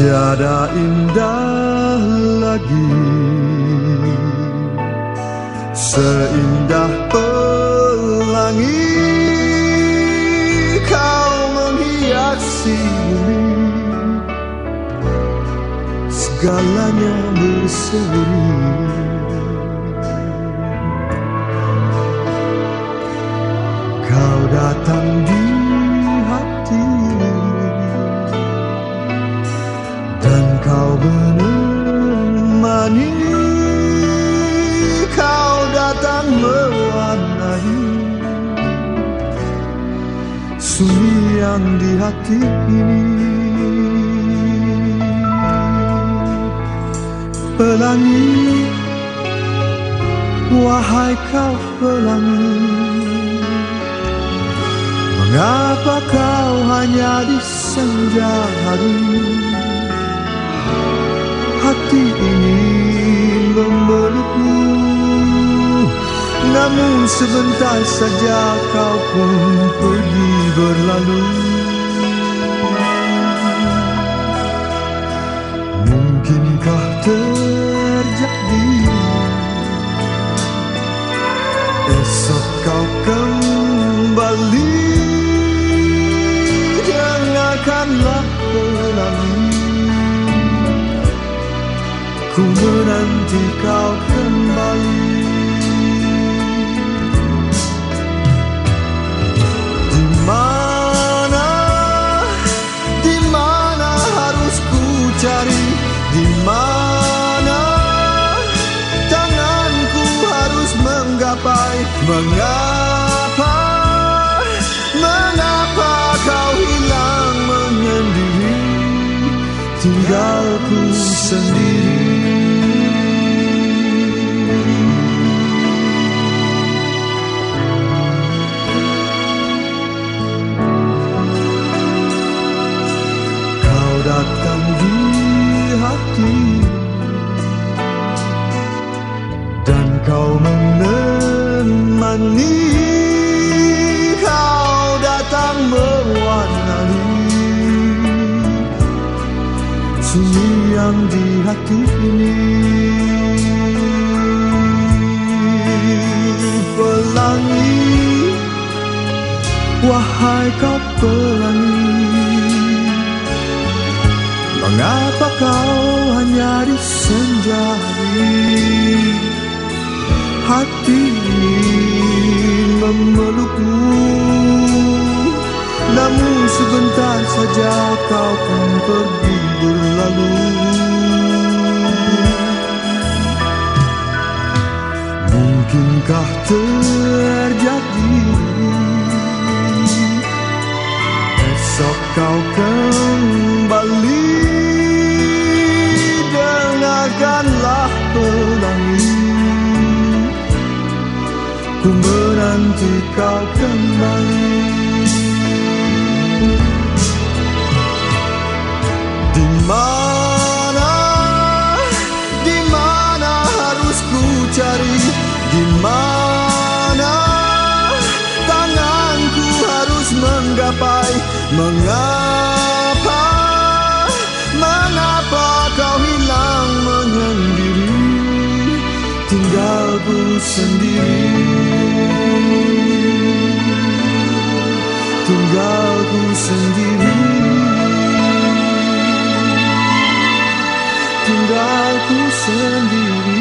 Tiada indah lagi. Seindah pelangi Kau menghiasi bumi. Segalanya berseri Kau datang di kau menemani. Kau datang mewarnai Sunyi yang di hati ini Pelangi Wahai kau pelangi Mengapa kau hanya di senja hari? Hati ini memelukmu. Namun sebentar saja kau pun pergi berlalu kau kembali Dengarkanlah pelangi Ku menanti kau kembali menemani kau datang mewarnai sunyi yang di hati ini. Pelangi wahai kau pelangi Mengapa kau hanya di senja Hati sebentar saja kau pun pergi berlalu. Mungkinkah terjadi Esok kau kembali Dengarkanlah pelangi Ku menanti kau kembali Mengapa, mengapa kau hilang menyendiri? Tinggalku sendiri. Tinggalku sendiri. Tinggalku sendiri